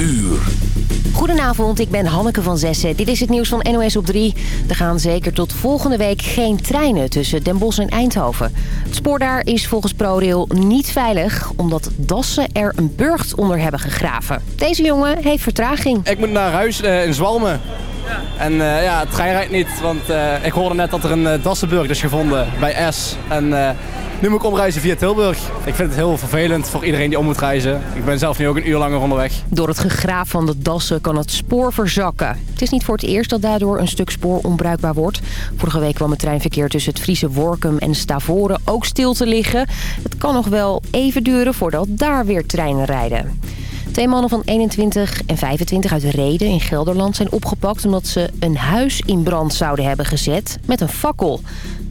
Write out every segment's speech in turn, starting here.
uur. Goedenavond, ik ben Hanneke van Zessen. Dit is het nieuws van NOS op 3. Er gaan zeker tot volgende week geen treinen tussen Den Bosch en Eindhoven. Het spoor daar is volgens ProRail niet veilig... omdat Dassen er een burcht onder hebben gegraven. Deze jongen heeft vertraging. Ik moet naar huis uh, in Zwalmen. En uh, ja, het trein rijdt niet, want uh, ik hoorde net dat er een uh, Dassenburg is gevonden bij S. En nu moet ik omreizen via Tilburg. Ik vind het heel vervelend voor iedereen die om moet reizen. Ik ben zelf nu ook een uur langer onderweg. Door het gegraaf van de dassen kan het spoor verzakken. Het is niet voor het eerst dat daardoor een stuk spoor onbruikbaar wordt. Vorige week kwam het treinverkeer tussen het Friese Workum en Stavoren ook stil te liggen. Het kan nog wel even duren voordat daar weer treinen rijden. Twee mannen van 21 en 25 uit Reden in Gelderland zijn opgepakt... omdat ze een huis in brand zouden hebben gezet met een fakkel.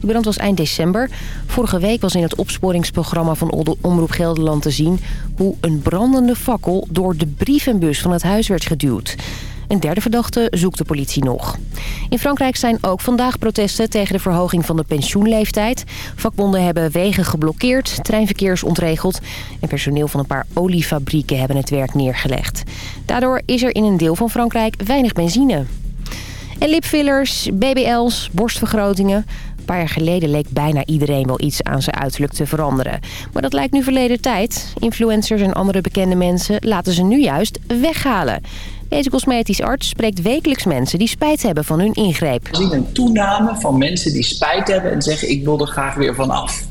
De brand was eind december. Vorige week was in het opsporingsprogramma van Omroep Gelderland te zien... hoe een brandende fakkel door de brievenbus van het huis werd geduwd. Een derde verdachte zoekt de politie nog. In Frankrijk zijn ook vandaag protesten tegen de verhoging van de pensioenleeftijd. Vakbonden hebben wegen geblokkeerd, treinverkeer ontregeld... en personeel van een paar oliefabrieken hebben het werk neergelegd. Daardoor is er in een deel van Frankrijk weinig benzine. En lipfillers, BBL's, borstvergrotingen... Een paar jaar geleden leek bijna iedereen wel iets aan zijn uiterlijk te veranderen. Maar dat lijkt nu verleden tijd. Influencers en andere bekende mensen laten ze nu juist weghalen. Deze cosmetisch arts spreekt wekelijks mensen die spijt hebben van hun ingreep. We zien een toename van mensen die spijt hebben en zeggen ik wil er graag weer van af.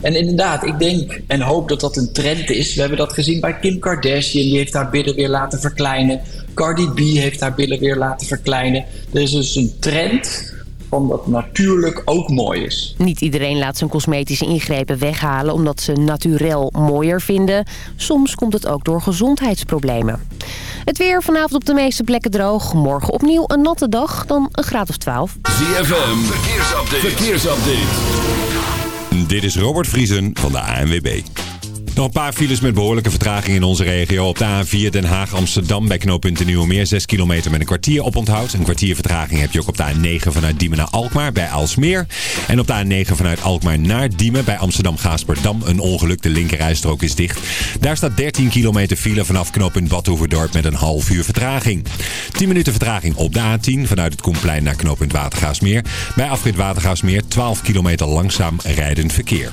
En inderdaad, ik denk en hoop dat dat een trend is. We hebben dat gezien bij Kim Kardashian, die heeft haar billen weer laten verkleinen. Cardi B heeft haar billen weer laten verkleinen. Er is dus een trend omdat natuurlijk ook mooi is. Niet iedereen laat zijn cosmetische ingrepen weghalen omdat ze naturel mooier vinden. Soms komt het ook door gezondheidsproblemen. Het weer vanavond op de meeste plekken droog. Morgen opnieuw een natte dag, dan een graad of 12. ZFM, verkeersupdate. verkeersupdate. Dit is Robert Vriesen van de ANWB. Nog een paar files met behoorlijke vertraging in onze regio. Op de A4 Den Haag-Amsterdam bij knooppunt Nieuwemeer. 6 kilometer met een kwartier op onthoud. Een kwartier vertraging heb je ook op de A9 vanuit Diemen naar Alkmaar bij Alsmeer. En op de A9 vanuit Alkmaar naar Diemen bij Amsterdam-Gaasperdam. Een ongeluk, de linkerrijstrook is dicht. Daar staat 13 kilometer file vanaf knooppunt Badhoevedorp met een half uur vertraging. 10 minuten vertraging op de A10 vanuit het Koenplein naar knooppunt Watergaasmeer. Bij afrit Watergaasmeer 12 kilometer langzaam rijdend verkeer.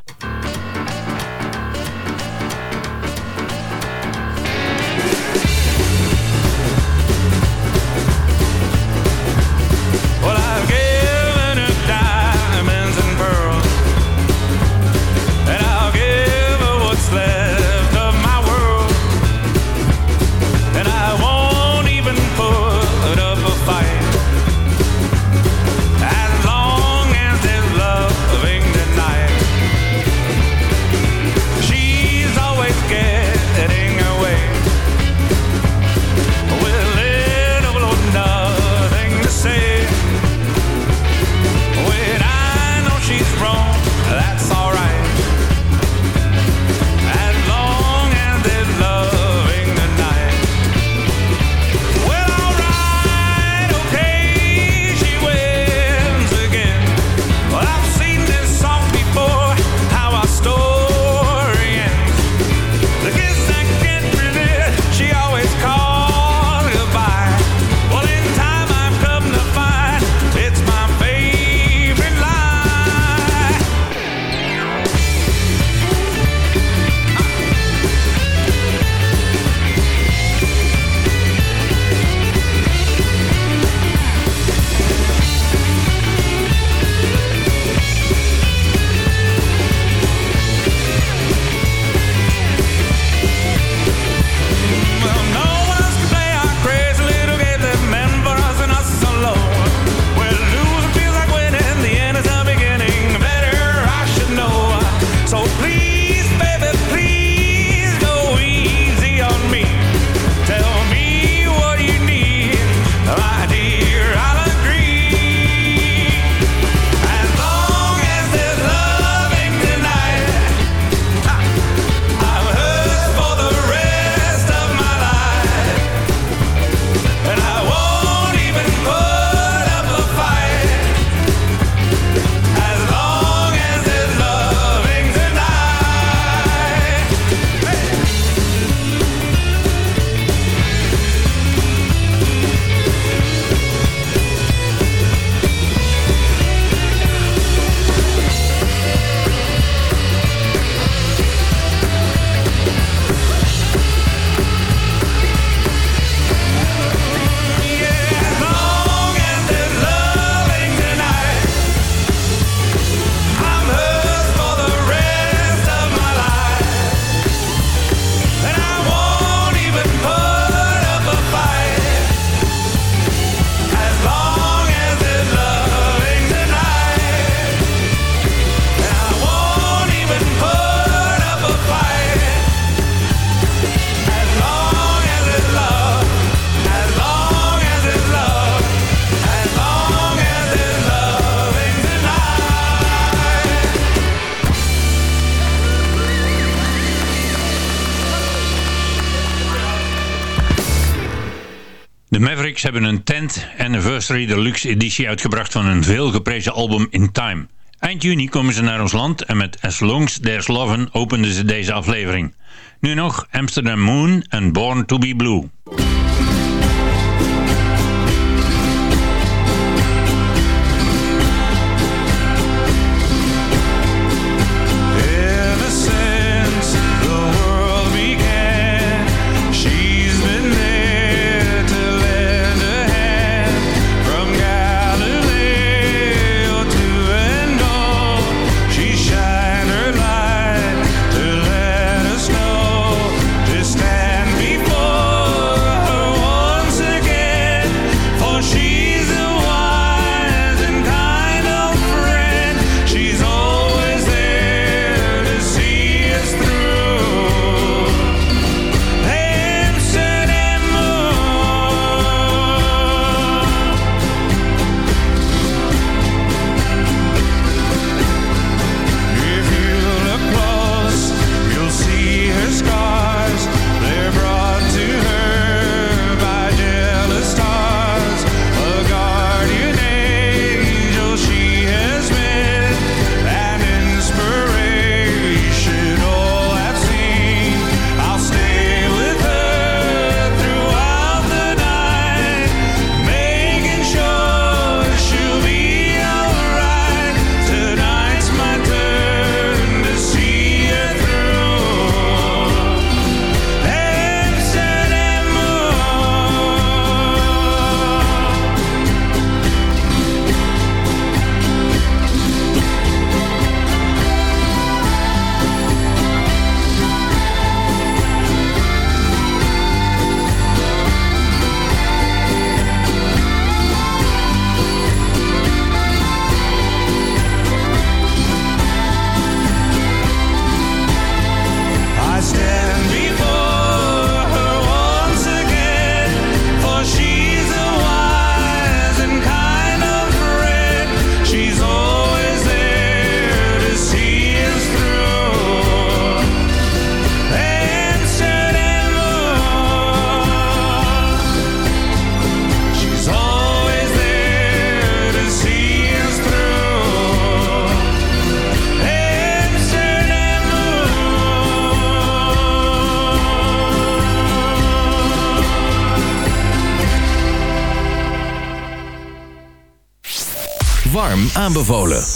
Mavericks hebben een 10th Anniversary Deluxe editie uitgebracht van hun veelgeprezen album In Time. Eind juni komen ze naar ons land en met As Long's There's Loven openden ze deze aflevering. Nu nog Amsterdam Moon en Born to be Blue. Aanbevolen.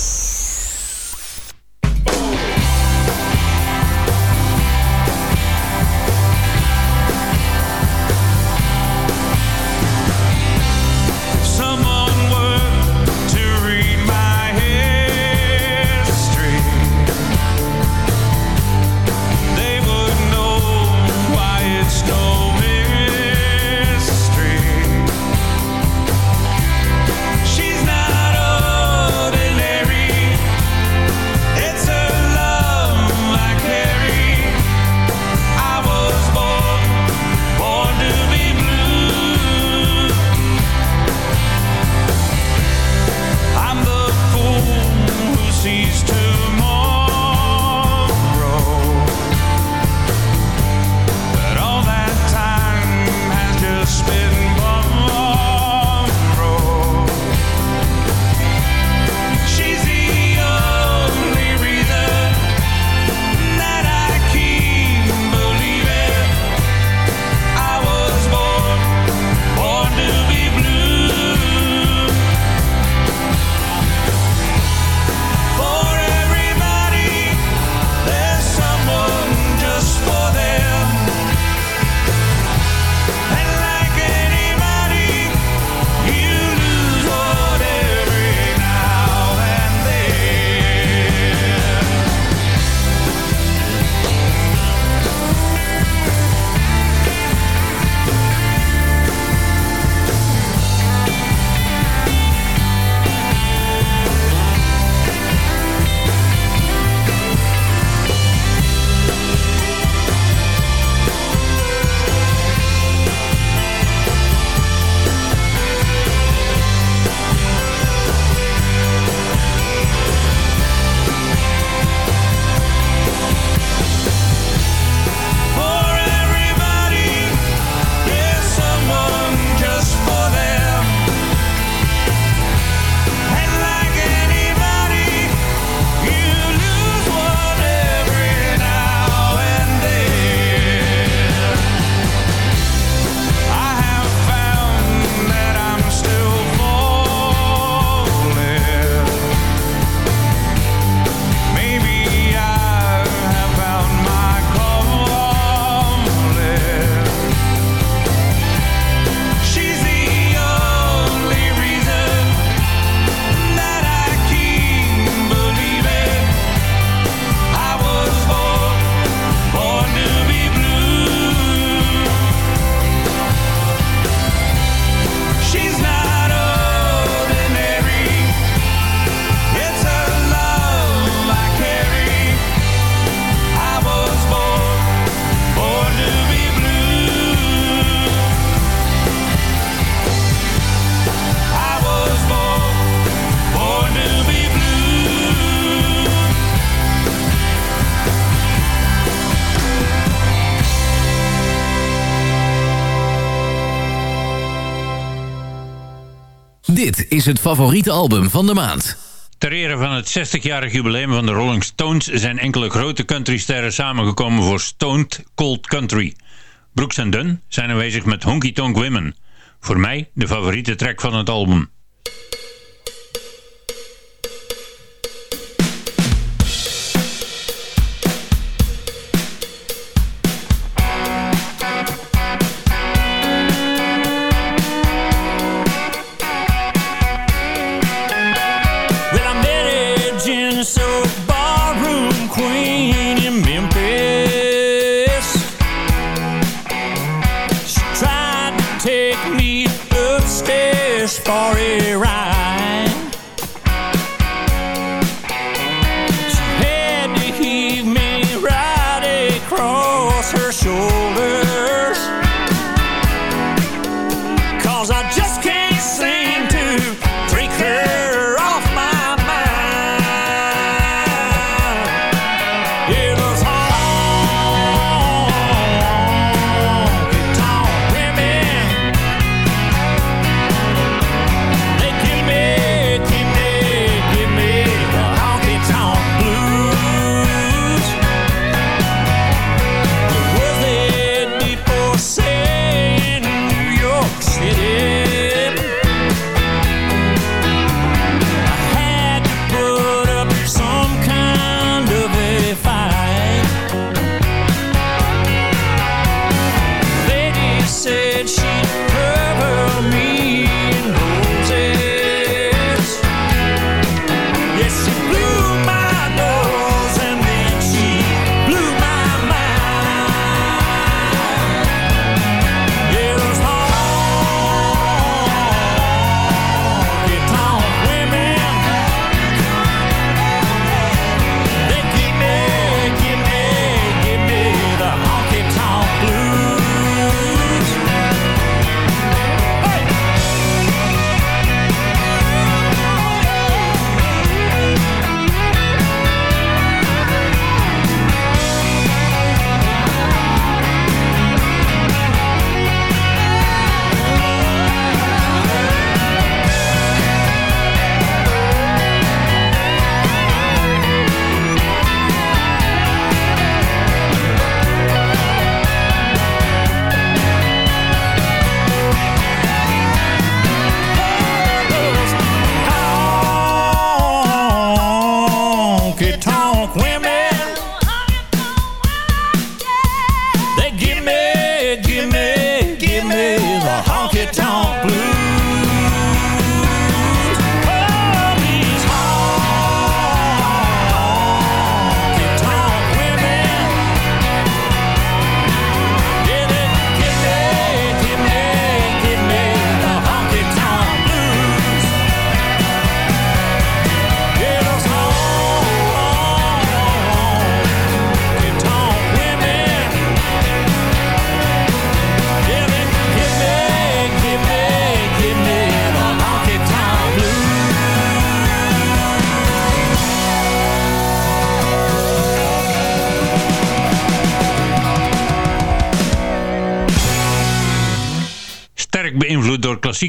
Is het favoriete album van de maand. Ter ere van het 60-jarig jubileum van de Rolling Stones zijn enkele grote countrysterren samengekomen voor Stoned Cold Country. Brooks en Dunn zijn aanwezig met Honky Tonk Women. Voor mij de favoriete track van het album.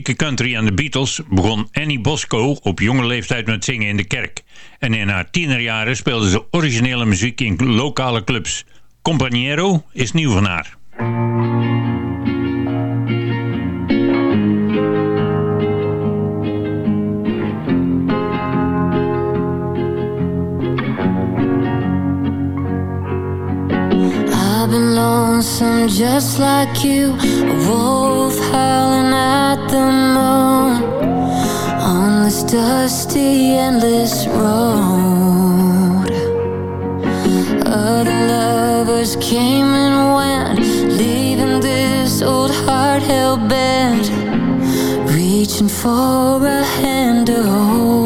Klassieke country en de Beatles begon Annie Bosco op jonge leeftijd met zingen in de kerk. En in haar tienerjaren speelde ze originele muziek in lokale clubs. Companiero is nieuw van haar. I've been lonesome just like you A wolf howling at the moon. On this dusty, endless road. Other lovers came and went Leaving this old heart hell-bent. Reaching for a hand to hold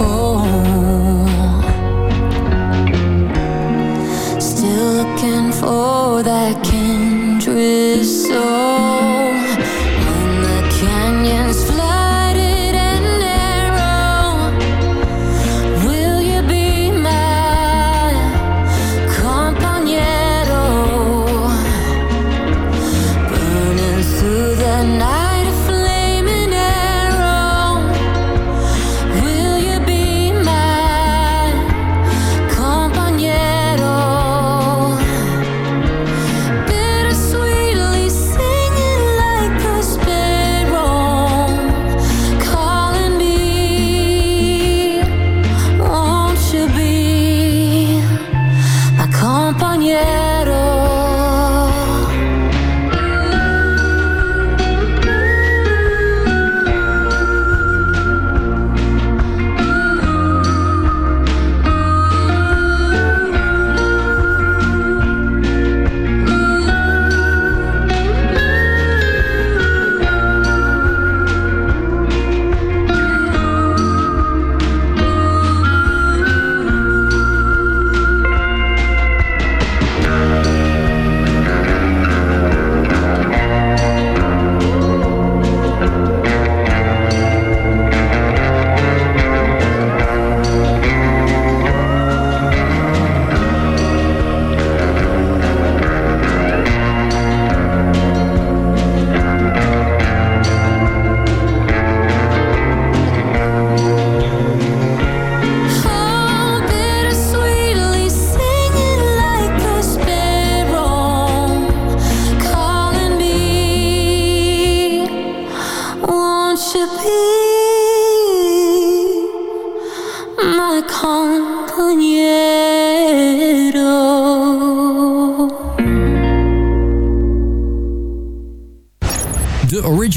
this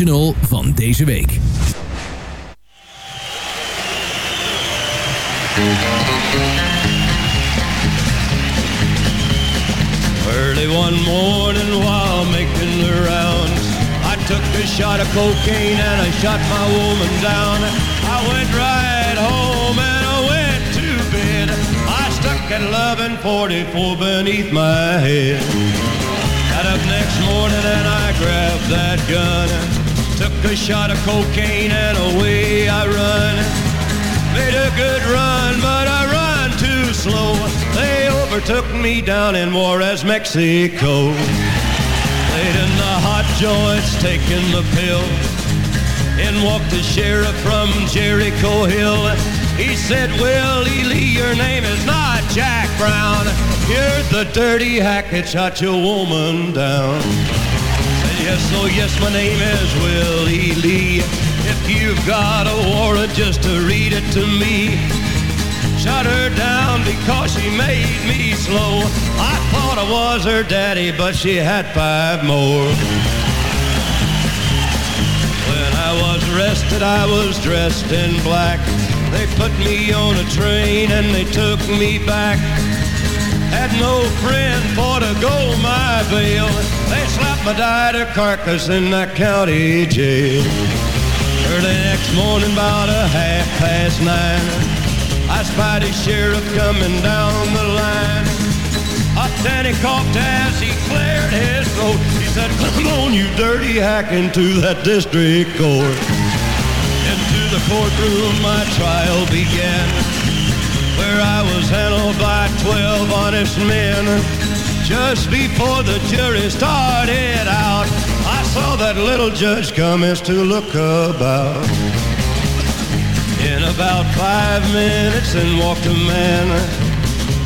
original van deze week. Early one morning while making the rounds, I took a shot of cocaine and I shot my woman down. I went right home and I went to bed. I stuck at 1144 beneath my head. Got up next morning and I grabbed that gun. A shot of cocaine and away I run. Made a good run, but I run too slow. They overtook me down in Juarez, Mexico. Laid in the hot joints, taking the pill. In walked the sheriff from Jericho Hill. He said, Willie Lee, your name is not Jack Brown. You're the dirty hack that shot your woman down. Yes, oh yes, my name is Willie Lee. If you've got a warrant just to read it to me. Shut her down because she made me slow. I thought I was her daddy, but she had five more. When I was arrested, I was dressed in black. They put me on a train and they took me back. Had no friend for to go my bail. They slapped my died a carcass in that county jail. Early next morning, about a half past nine, I spied a sheriff coming down the line. Then he coughed as he cleared his throat. He said, come on, you dirty hack, into that district court. Into the courtroom my trial began, where I was handled by twelve honest men. Just before the jury started out, I saw that little judge come as to look about. In about five minutes, in walked a man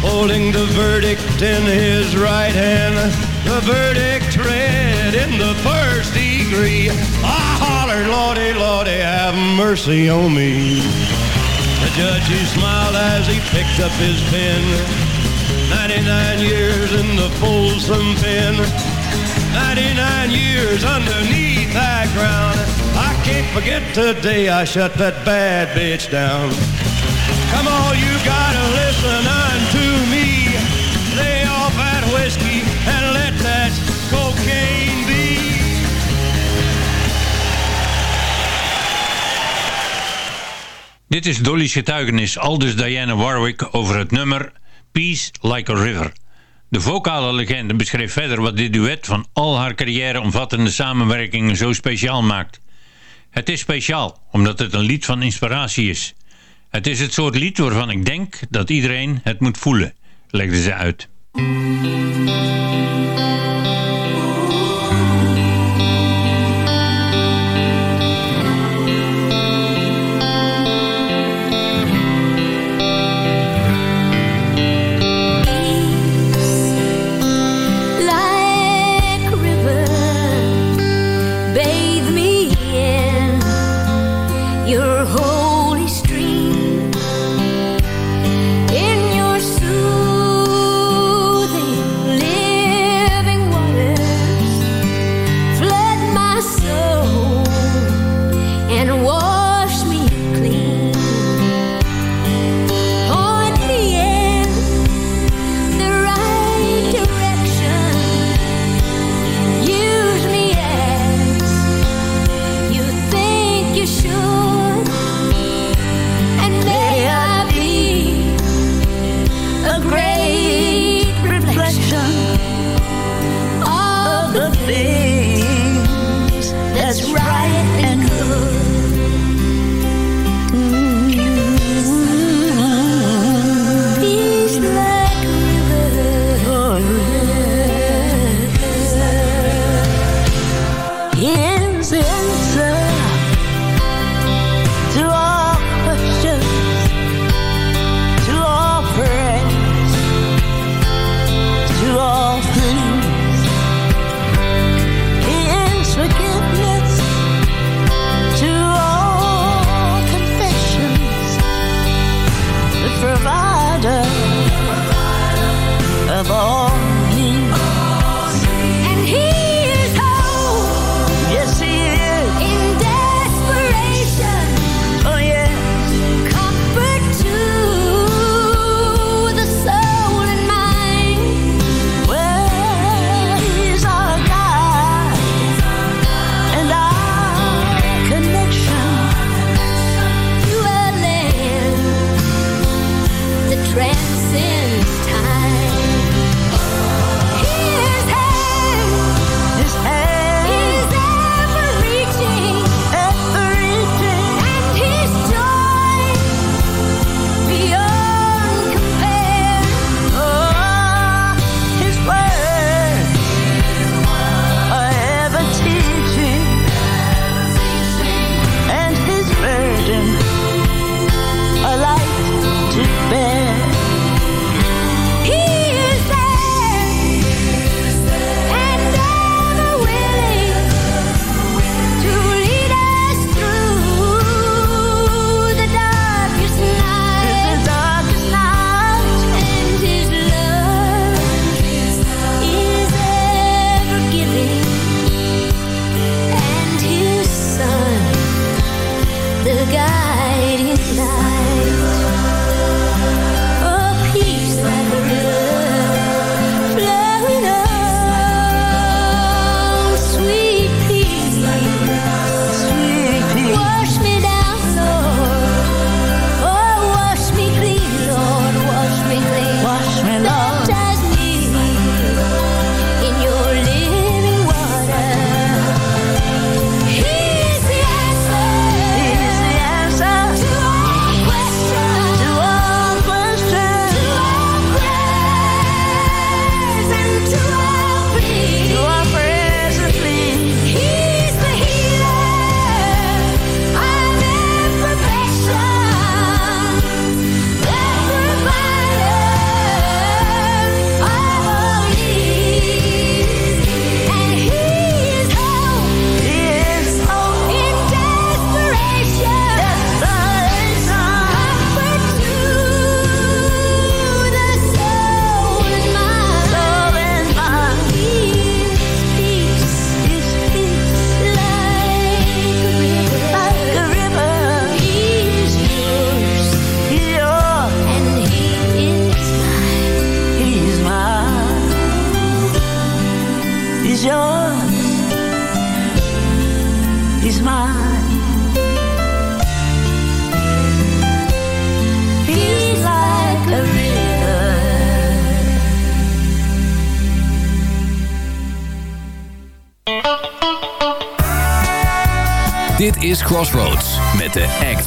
holding the verdict in his right hand. The verdict read in the first degree. I hollered, Lordy, Lordy, have mercy on me. The judge, he smiled as he picked up his pen. 99 years in the Folsom pen. 99 years underneath that ground. I can't forget the day I shut that bad bitch down. Come on, you gotta listen unto me. Lay off that whiskey and let that cocaine be. Dit is Dolly's getuigenis, aldus Dionne Warwick, over het nummer Peace Like a River. De vocale legende beschreef verder wat dit duet van al haar carrière omvattende samenwerkingen zo speciaal maakt. Het is speciaal, omdat het een lied van inspiratie is. Het is het soort lied waarvan ik denk dat iedereen het moet voelen, legde ze uit.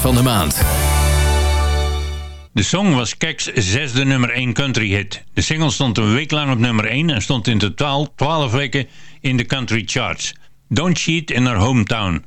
Van de maand. De song was Keks zesde nummer 1 country hit. De single stond een week lang op nummer 1 en stond in totaal 12 weken in de country charts. Don't Cheat in Her Hometown.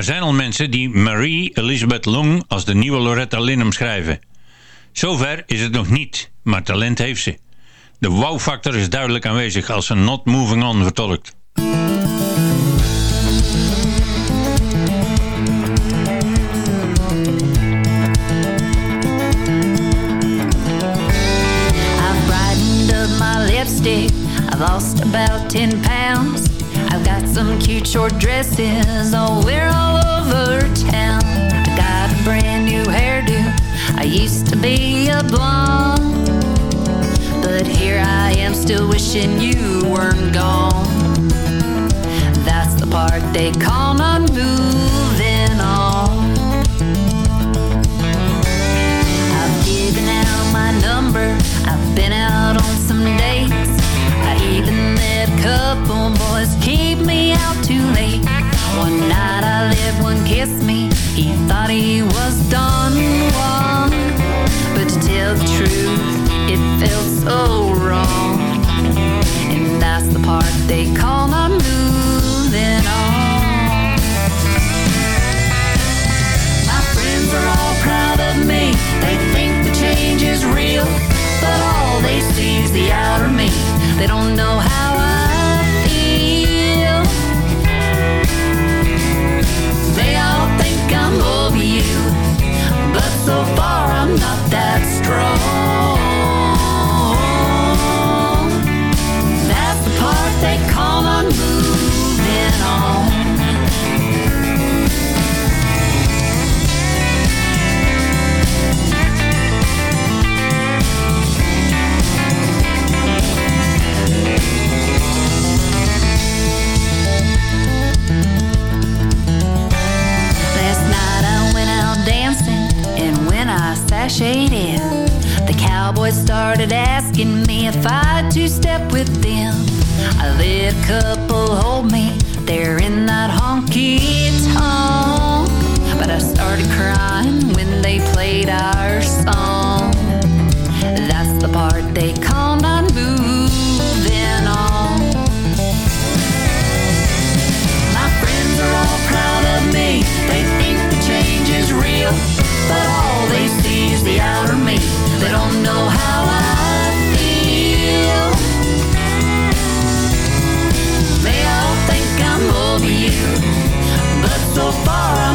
Er zijn al mensen die Marie Elizabeth Long als de nieuwe Loretta Lynn omschrijven. Zover is het nog niet, maar talent heeft ze. De wow-factor is duidelijk aanwezig als ze Not Moving On vertolkt. I've lost about 10 pounds. I've got some cute short dresses oh, I'll wear all over town. I got a brand new hairdo. I used to be a blonde. But here I am still wishing you weren't gone. That's the part they call not moving on. I've given out my number. I've been out on some dates. I even let a couple boys me out too late. One night I let one kiss me. He thought he was done one. But to tell the truth, it felt so wrong. And that's the part they call not moving on. My friends are all proud of me. They think the change is real. But all they see is the outer me. They don't know started asking me if I'd two-step with them. I let a couple hold me there in that honky tonk, but I started crying when they played our song. That's the part they call not moving on. My friends are all proud of me. They think the change is real. But all they see is the outer me. They don't know far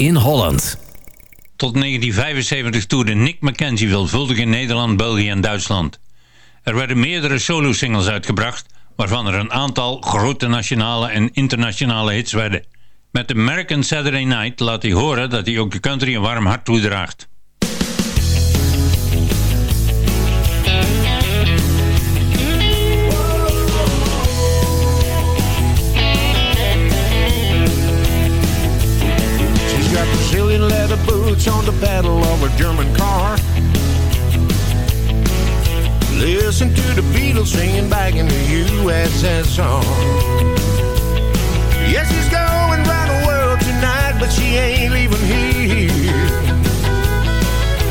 in Holland. Tot 1975 toerde Nick McKenzie veelvuldig in Nederland, België en Duitsland. Er werden meerdere solo-singles uitgebracht, waarvan er een aantal grote nationale en internationale hits werden. Met American Saturday Night laat hij horen dat hij ook de country een warm hart toedraagt. On the pedal of a German car. Listen to the Beatles singing back in the USSR. Yes, she's going round the world tonight, but she ain't leaving here.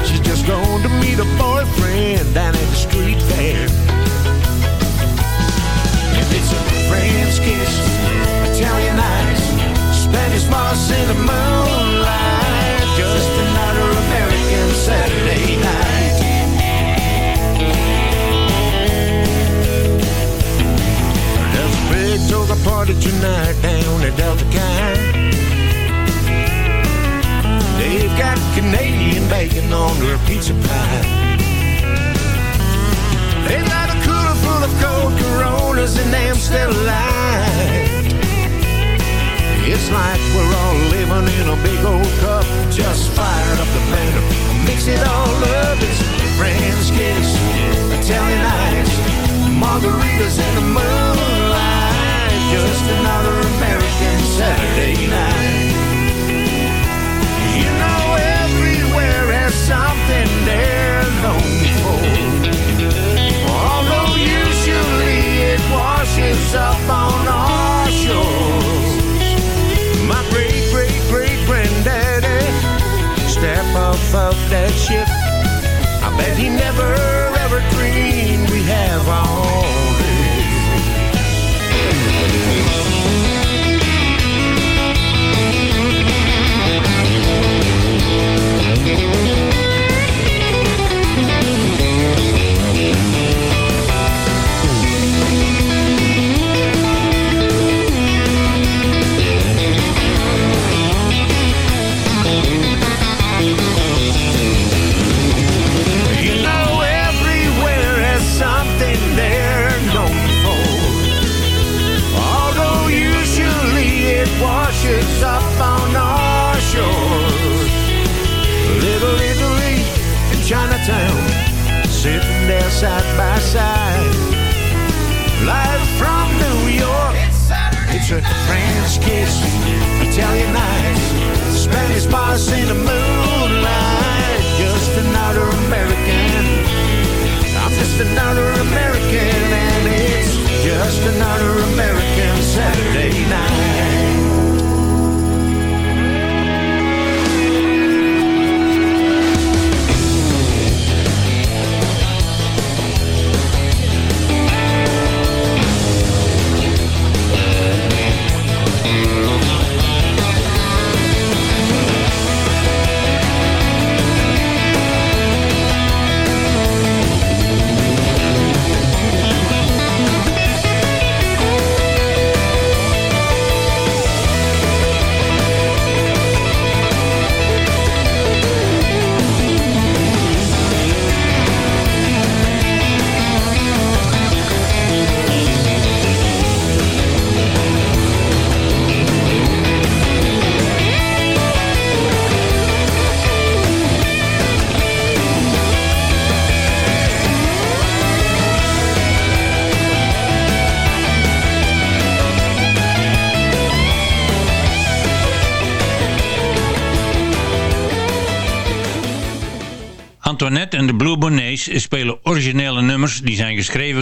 She's just going to meet a boyfriend down at the street fair. And it's a French kiss, Italian eyes, Spanish moss in the moonlight. Party tonight down at Delta Chi. They've got Canadian bacon on their pizza pie. They've got a cooler full of cold Coronas and Amstel Light. It's like we're all living in a big old cup. Just fired up the banner, mix it all up. It's French kiss, Italian ice, margaritas in the moonlight. French, kiss, Italian nights, Spanish bars in the moonlight. Just another American. I'm just another American, and it's just another American Saturday night.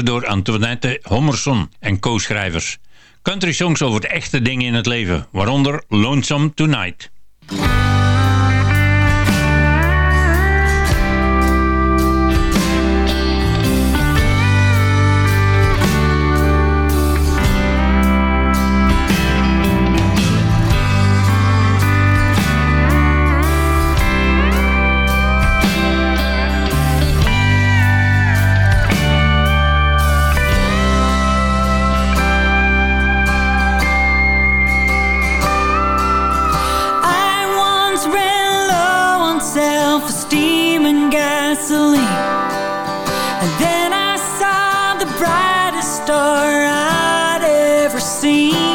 door Antoinette Hommerson en co-schrijvers. Country songs over de echte dingen in het leven, waaronder Lonesome Tonight. seen.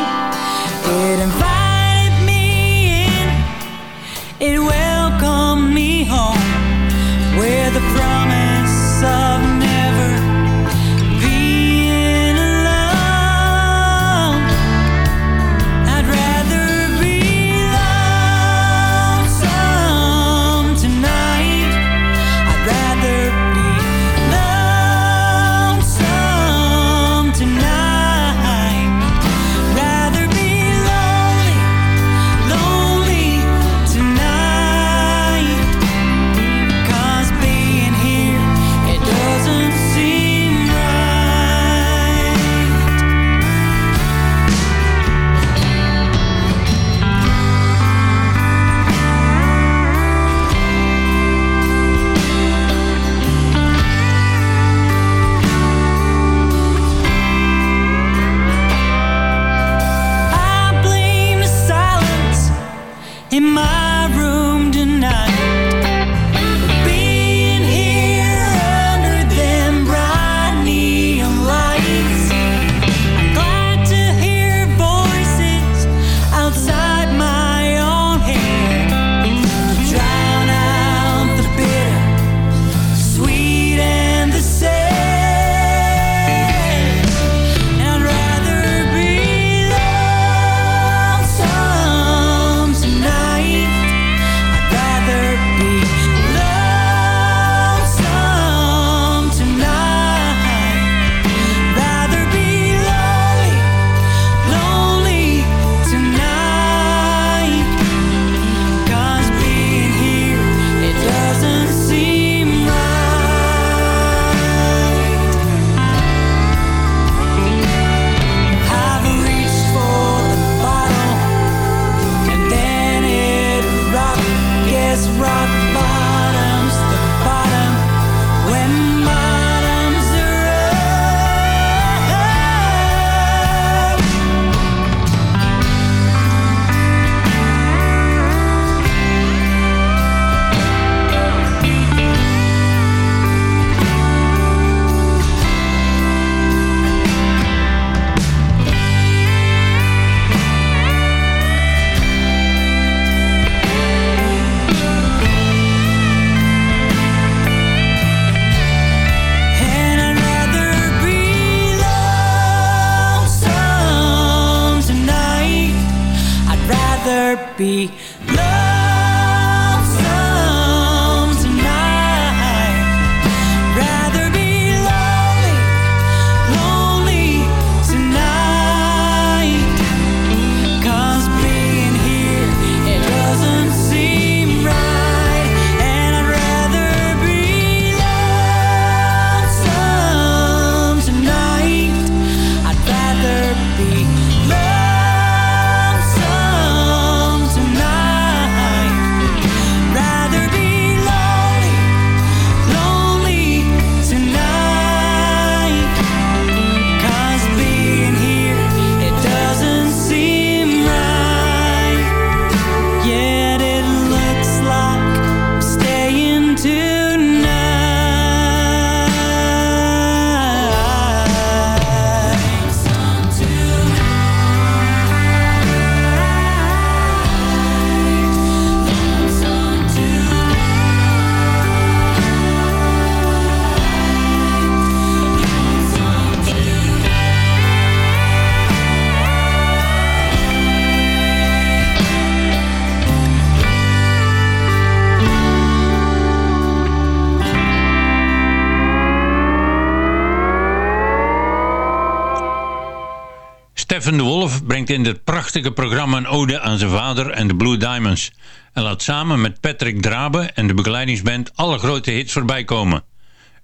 Stefan de Wolf brengt in dit prachtige programma een ode aan zijn vader en de Blue Diamonds. En laat samen met Patrick Drabe en de begeleidingsband alle grote hits voorbij komen.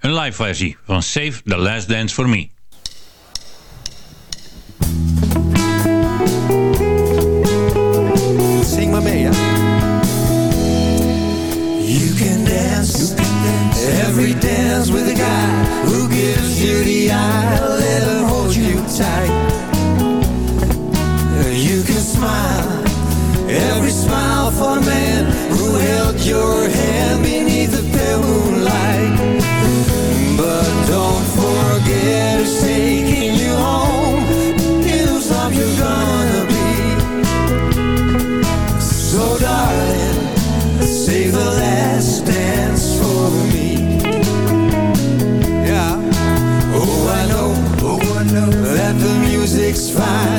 Een live versie van Save the Last Dance for Me. Zing maar mee, hè? You can dance, you can dance every dance with a guy who gives you the eye. Let him hold you tight. Every smile for a man who held your hand beneath the pale moonlight. But don't forget who's taking you home. In whose arms you're gonna be. So darling, save the last dance for me. Yeah. Oh, I know, oh, I know that the music's fine,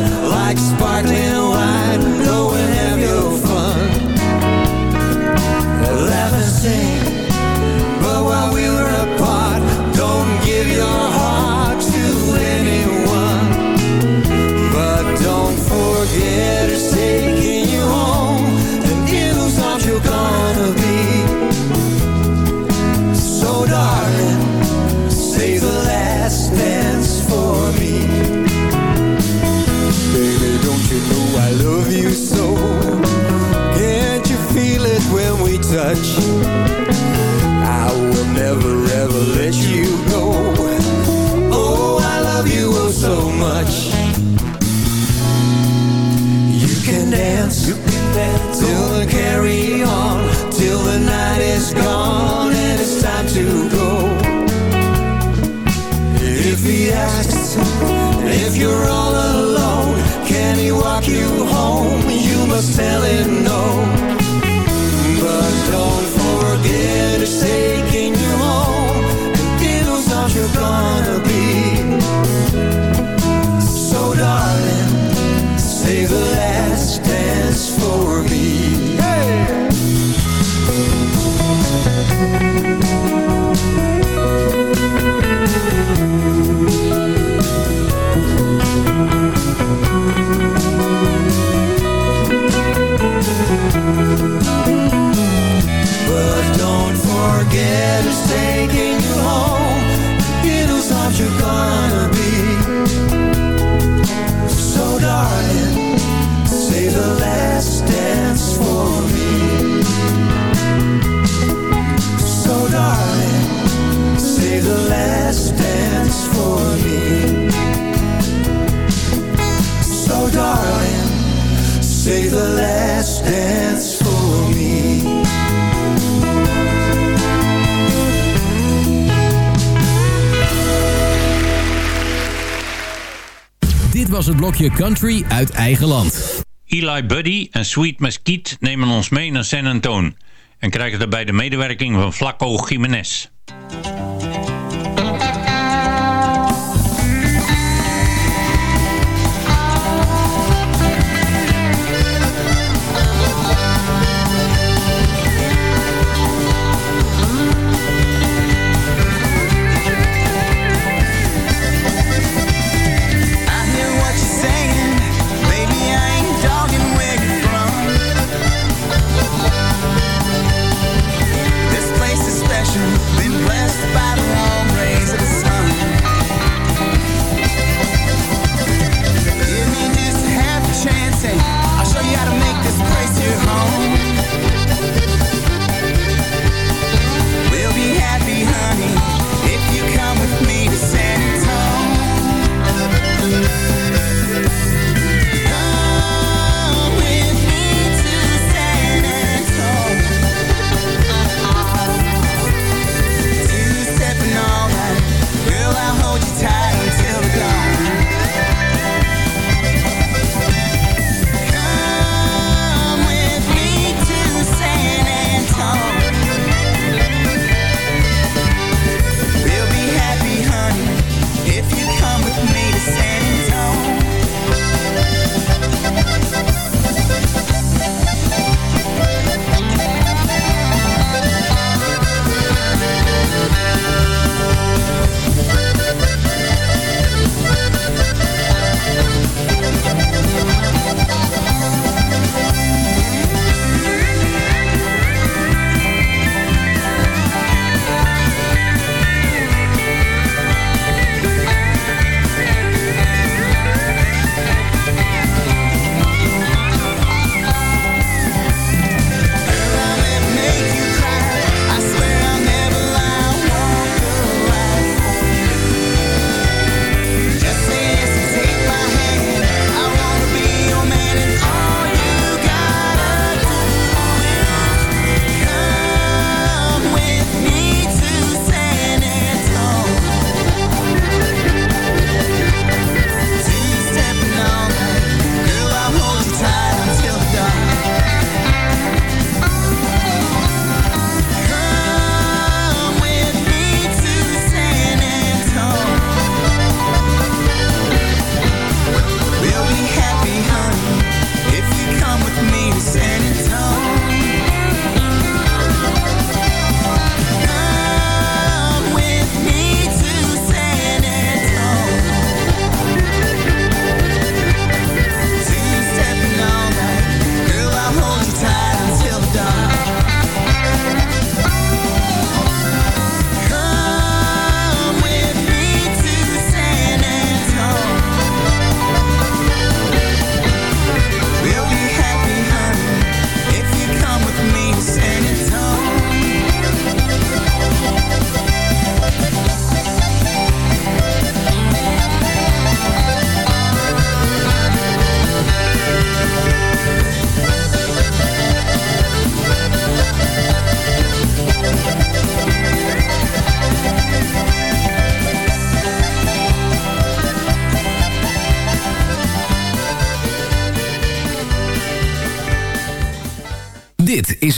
blokje Country uit eigen land. Eli Buddy en Sweet Mesquite nemen ons mee naar San Antonio en krijgen daarbij de medewerking van Flaco Jiménez.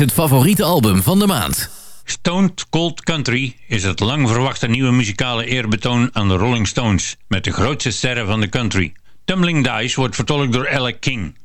het favoriete album van de maand. Stoned Cold Country is het lang verwachte nieuwe muzikale eerbetoon aan de Rolling Stones... met de grootste sterren van de country. Tumbling Dice wordt vertolkt door Alec King...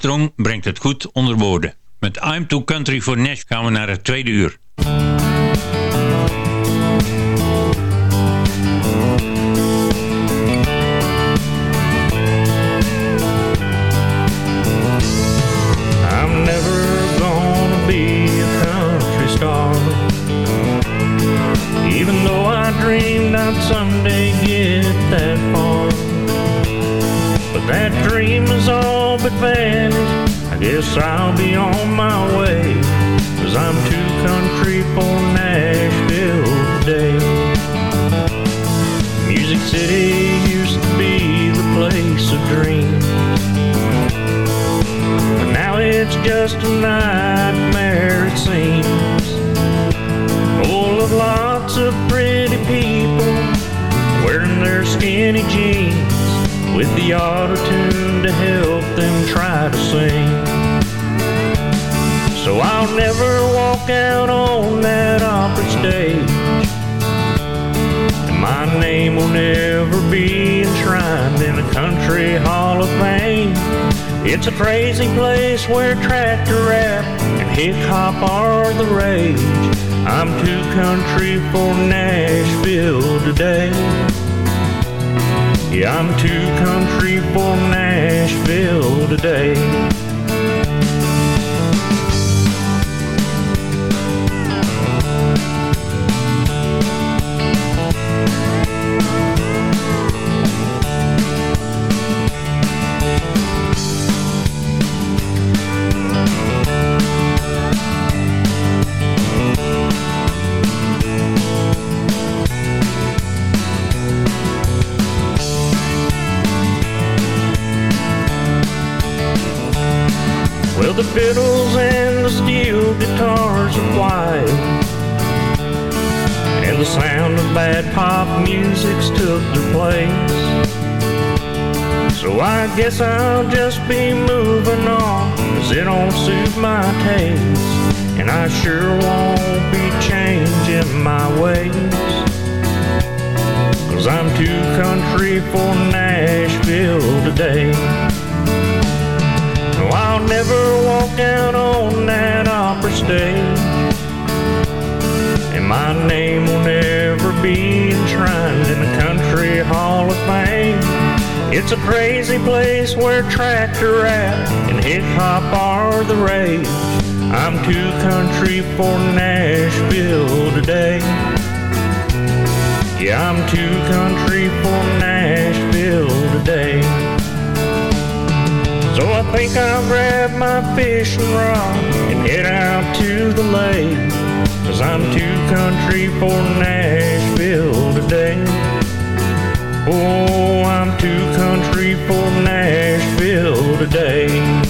Armstrong brengt het goed onder woorden. Met I'm Too Country for Nash gaan we naar het tweede uur. nightmare it seems Full of lots of pretty people Wearing their skinny jeans With the auto-tune to help them try to sing. So I'll never walk out on that opera stage. And my name will never be enshrined in a country hall of fame. It's a crazy place where tractor rap and hip hop are the rage. I'm too country for Nashville today. Yeah, I'm too country for Nashville today. Fiddles and the steel guitars are quiet. And the sound of bad pop music's took their place. So I guess I'll just be moving on, cause it don't suit my taste. And I sure won't be changing my ways. Cause I'm too country for Nashville today. I'll never walk out on that opera stage. And my name will never be enshrined in the Country Hall of Fame. It's a crazy place where tractor rap and hip hop are the rage. I'm too country for Nashville today. Yeah, I'm too country for Nashville today. So I think I'll grab my fishing rod and head out to the lake. Cause I'm too country for Nashville today. Oh, I'm too country for Nashville today.